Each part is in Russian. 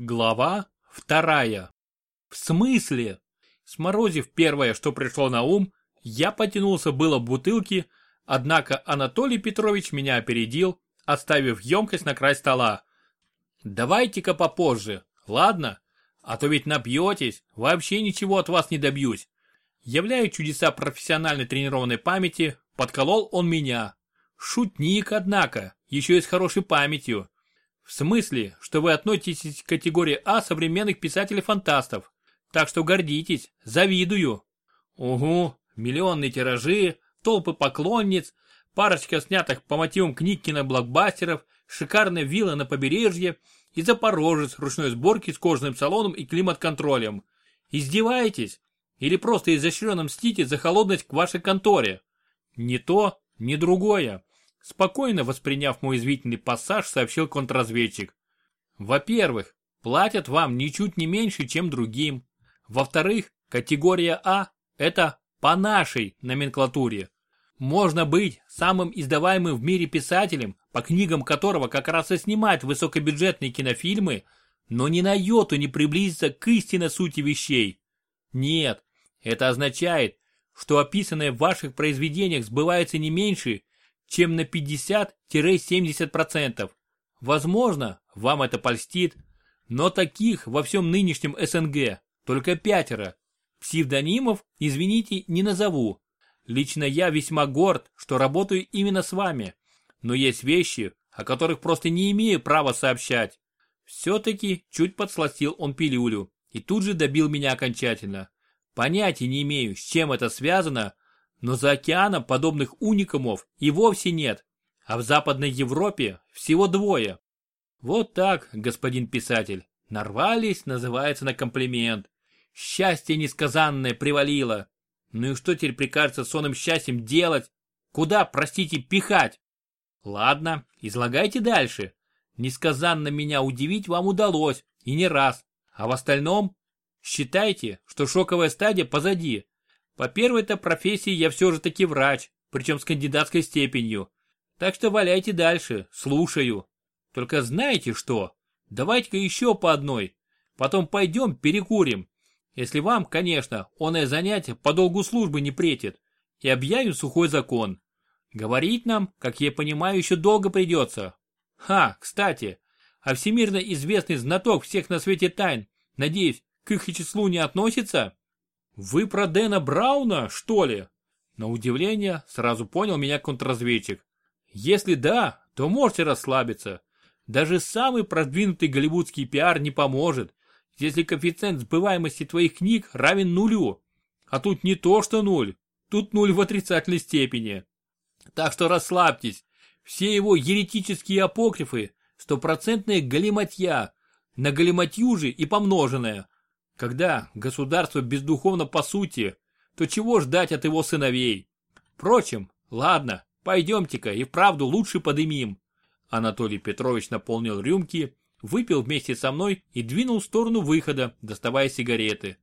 Глава вторая. В смысле? Сморозив первое, что пришло на ум, я потянулся было в бутылке, однако Анатолий Петрович меня опередил, оставив емкость на край стола. Давайте-ка попозже, ладно? А то ведь напьетесь, вообще ничего от вас не добьюсь. Являя чудеса профессиональной тренированной памяти, подколол он меня. Шутник, однако, еще и с хорошей памятью. В смысле, что вы относитесь к категории А современных писателей-фантастов. Так что гордитесь, завидую. Угу, миллионные тиражи, толпы поклонниц, парочка снятых по мотивам книг киноблокбастеров, шикарная вилла на побережье и запорожец ручной сборки с кожаным салоном и климат-контролем. Издеваетесь? Или просто изощренно мстите за холодность к вашей конторе? Ни то, ни другое. Спокойно восприняв мой извительный пассаж, сообщил контрразведчик. Во-первых, платят вам ничуть не меньше, чем другим. Во-вторых, категория А – это по нашей номенклатуре. Можно быть самым издаваемым в мире писателем, по книгам которого как раз и снимают высокобюджетные кинофильмы, но ни на йоту не приблизиться к истинной сути вещей. Нет, это означает, что описанное в ваших произведениях сбывается не меньше, чем на 50-70%. Возможно, вам это польстит, но таких во всем нынешнем СНГ только пятеро. Псевдонимов, извините, не назову. Лично я весьма горд, что работаю именно с вами. Но есть вещи, о которых просто не имею права сообщать. Все-таки чуть подсластил он пилюлю и тут же добил меня окончательно. Понятия не имею, с чем это связано, но за океаном подобных уникумов и вовсе нет, а в Западной Европе всего двое. Вот так, господин писатель, нарвались, называется на комплимент. Счастье несказанное привалило. Ну и что теперь прикажется сонным счастьем делать? Куда, простите, пихать? Ладно, излагайте дальше. Несказанно меня удивить вам удалось, и не раз. А в остальном, считайте, что шоковая стадия позади. По первой-то профессии я все же таки врач, причем с кандидатской степенью. Так что валяйте дальше, слушаю. Только знаете что? Давайте-ка еще по одной. Потом пойдем перекурим. Если вам, конечно, оное занятие по долгу службы не претит. И объявим сухой закон. Говорить нам, как я понимаю, еще долго придется. Ха, кстати, а всемирно известный знаток всех на свете тайн, надеюсь, к их числу не относится? «Вы про Дэна Брауна, что ли?» На удивление сразу понял меня контрразведчик. «Если да, то можете расслабиться. Даже самый продвинутый голливудский пиар не поможет, если коэффициент сбываемости твоих книг равен нулю. А тут не то что нуль, тут нуль в отрицательной степени. Так что расслабьтесь. Все его еретические апокрифы – стопроцентная галиматья, на галиматью же и помноженная – когда государство бездуховно по сути, то чего ждать от его сыновей? Впрочем, ладно, пойдемте-ка и вправду лучше подымим. Анатолий Петрович наполнил рюмки, выпил вместе со мной и двинул в сторону выхода, доставая сигареты.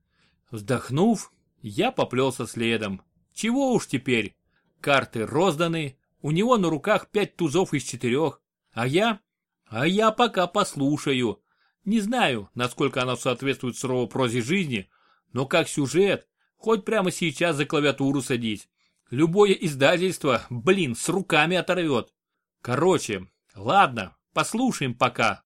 Вздохнув, я поплелся следом. Чего уж теперь? Карты розданы, у него на руках пять тузов из четырех, а я? А я пока послушаю, не знаю, насколько она соответствует суровой прозе жизни, но как сюжет, хоть прямо сейчас за клавиатуру садись. Любое издательство, блин, с руками оторвет. Короче, ладно, послушаем пока.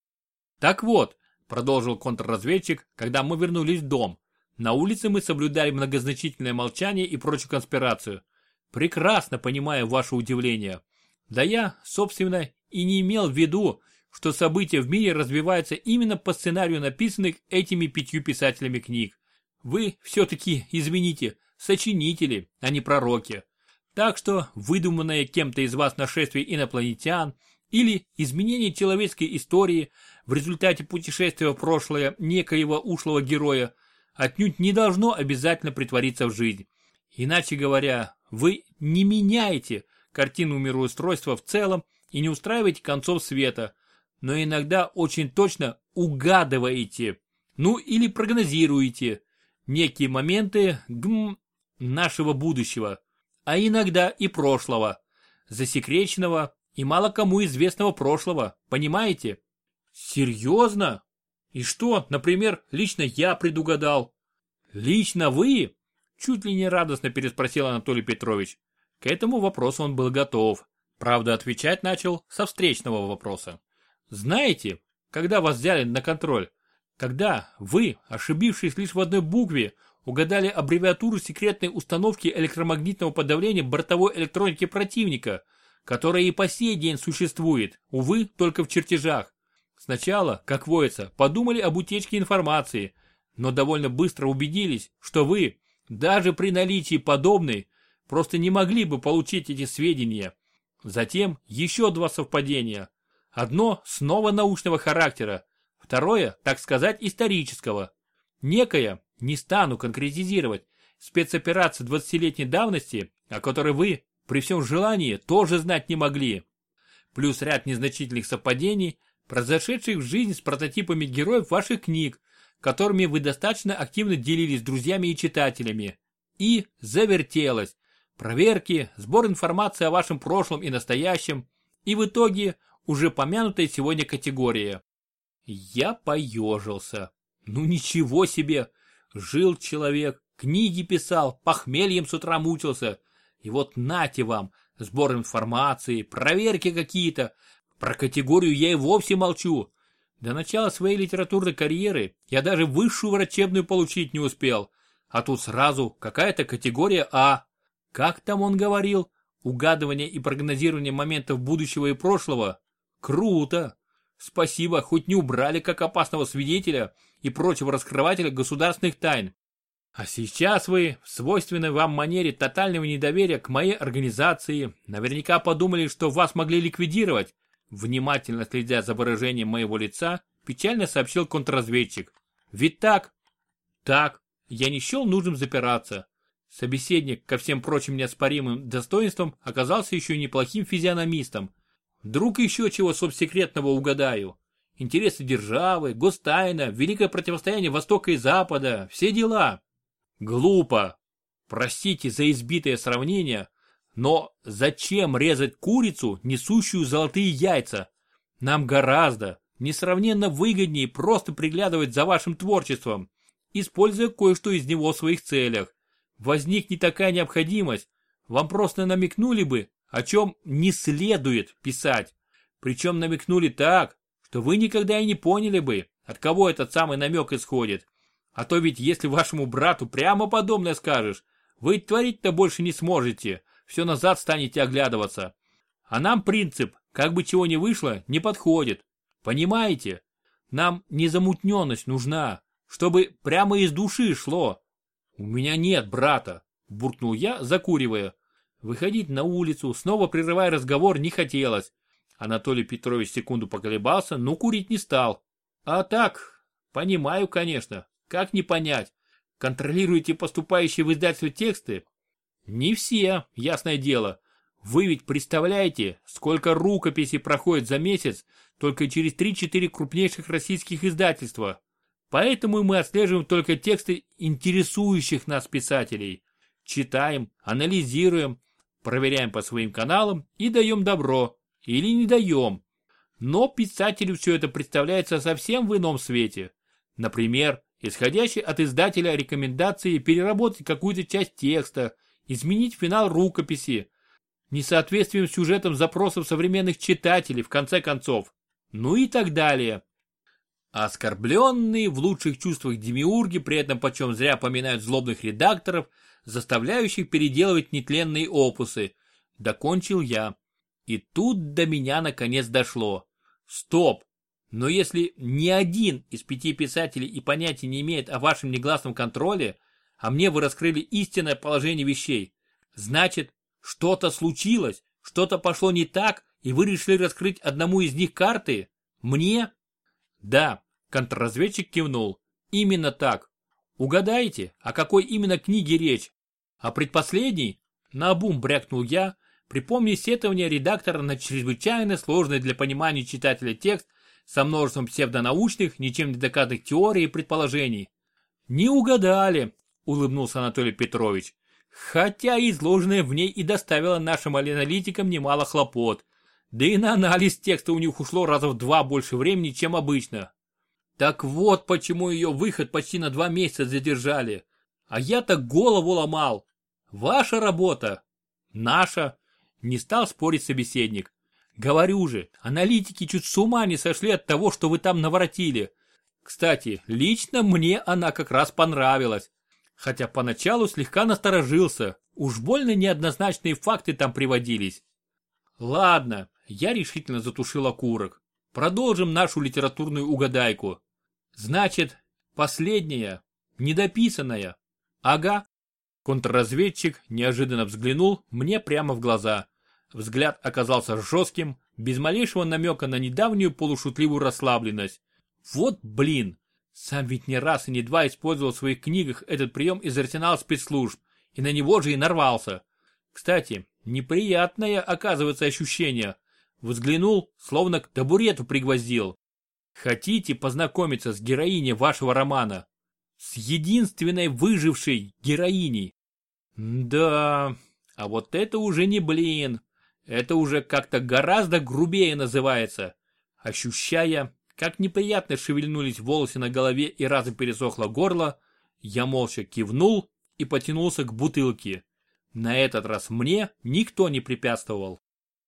Так вот, продолжил контрразведчик, когда мы вернулись в дом. На улице мы соблюдали многозначительное молчание и прочую конспирацию. Прекрасно понимаю ваше удивление. Да я, собственно, и не имел в виду, что события в мире развиваются именно по сценарию написанных этими пятью писателями книг. Вы все-таки, извините, сочинители, а не пророки. Так что выдуманное кем-то из вас нашествие инопланетян или изменение человеческой истории в результате путешествия в прошлое некоего ушлого героя отнюдь не должно обязательно притвориться в жизнь. Иначе говоря, вы не меняете картину мироустройства в целом и не устраиваете концов света, но иногда очень точно угадываете, ну или прогнозируете некие моменты гм, нашего будущего, а иногда и прошлого, засекреченного и мало кому известного прошлого, понимаете? Серьезно? И что, например, лично я предугадал? Лично вы? Чуть ли не радостно переспросил Анатолий Петрович. К этому вопросу он был готов. Правда, отвечать начал со встречного вопроса. Знаете, когда вас взяли на контроль, когда вы, ошибившись лишь в одной букве, угадали аббревиатуру секретной установки электромагнитного подавления бортовой электроники противника, которая и по сей день существует, увы, только в чертежах. Сначала, как водится, подумали об утечке информации, но довольно быстро убедились, что вы, даже при наличии подобной, просто не могли бы получить эти сведения. Затем еще два совпадения. Одно снова научного характера, второе, так сказать, исторического. Некая, не стану конкретизировать, спецоперация 20-летней давности, о которой вы, при всем желании, тоже знать не могли. Плюс ряд незначительных совпадений, произошедших в жизни с прототипами героев ваших книг, которыми вы достаточно активно делились с друзьями и читателями. И завертелось. Проверки, сбор информации о вашем прошлом и настоящем, и в итоге уже помянутая сегодня категория. Я поежился. Ну ничего себе! Жил человек, книги писал, похмельем с утра мучился. И вот нате вам, сбор информации, проверки какие-то. Про категорию я и вовсе молчу. До начала своей литературной карьеры я даже высшую врачебную получить не успел. А тут сразу какая-то категория А. Как там он говорил? Угадывание и прогнозирование моментов будущего и прошлого? Круто! Спасибо, хоть не убрали как опасного свидетеля и прочего раскрывателя государственных тайн. А сейчас вы, в свойственной вам манере тотального недоверия к моей организации, наверняка подумали, что вас могли ликвидировать. Внимательно следя за выражением моего лица, печально сообщил контрразведчик. Ведь так? Так. Я не счел нужным запираться. Собеседник, ко всем прочим неоспоримым достоинствам, оказался еще неплохим физиономистом. Вдруг еще чего собсекретного угадаю. Интересы державы, гостайна, великое противостояние Востока и Запада, все дела. Глупо. Простите за избитое сравнение, но зачем резать курицу, несущую золотые яйца? Нам гораздо, несравненно выгоднее просто приглядывать за вашим творчеством, используя кое-что из него в своих целях. Возникнет такая необходимость, вам просто намекнули бы, о чем не следует писать. Причем намекнули так, что вы никогда и не поняли бы, от кого этот самый намек исходит. А то ведь если вашему брату прямо подобное скажешь, вы творить-то больше не сможете, все назад станете оглядываться. А нам принцип, как бы чего ни вышло, не подходит. Понимаете? Нам незамутненность нужна, чтобы прямо из души шло. У меня нет брата, буркнул я, закуривая. Выходить на улицу, снова прерывая разговор, не хотелось. Анатолий Петрович секунду поколебался, но курить не стал. А так, понимаю, конечно. Как не понять? Контролируете поступающие в издательство тексты? Не все, ясное дело. Вы ведь представляете, сколько рукописей проходит за месяц только через 3-4 крупнейших российских издательства. Поэтому мы отслеживаем только тексты интересующих нас писателей. Читаем, анализируем, проверяем по своим каналам и даем добро, или не даем. Но писателю все это представляется совсем в ином свете. Например, исходящей от издателя рекомендации переработать какую-то часть текста, изменить финал рукописи, несоответствием сюжетам запросов современных читателей, в конце концов, ну и так далее. Оскорбленные в лучших чувствах демиурги при этом почем зря поминают злобных редакторов – заставляющих переделывать нетленные опусы. Докончил я. И тут до меня наконец дошло. Стоп! Но если ни один из пяти писателей и понятия не имеет о вашем негласном контроле, а мне вы раскрыли истинное положение вещей, значит, что-то случилось, что-то пошло не так, и вы решили раскрыть одному из них карты? Мне? Да, контрразведчик кивнул. Именно так. Угадайте, о какой именно книге речь? О предпоследней? Наобум брякнул я, припомни сетование редактора на чрезвычайно сложный для понимания читателя текст со множеством псевдонаучных, ничем не доказанных теорий и предположений. Не угадали, улыбнулся Анатолий Петрович. Хотя изложенное в ней и доставило нашим аналитикам немало хлопот. Да и на анализ текста у них ушло раза в два больше времени, чем обычно. Так вот почему ее выход почти на два месяца задержали. А я-то голову ломал. Ваша работа. Наша. Не стал спорить собеседник. Говорю же, аналитики чуть с ума не сошли от того, что вы там наворотили. Кстати, лично мне она как раз понравилась. Хотя поначалу слегка насторожился. Уж больно неоднозначные факты там приводились. Ладно, я решительно затушил окурок. Продолжим нашу литературную угадайку. Значит, последняя, недописанная. Ага. Контрразведчик неожиданно взглянул мне прямо в глаза. Взгляд оказался жестким, без малейшего намека на недавнюю полушутливую расслабленность. Вот блин! Сам ведь не раз и не два использовал в своих книгах этот прием из арсенала спецслужб, и на него же и нарвался. Кстати, неприятное оказывается ощущение. Взглянул, словно к табурету пригвоздил. Хотите познакомиться с героиней вашего романа? С единственной выжившей героиней? Да, а вот это уже не блин. Это уже как-то гораздо грубее называется. Ощущая, как неприятно шевельнулись волосы на голове и разом пересохло горло, я молча кивнул и потянулся к бутылке. На этот раз мне никто не препятствовал.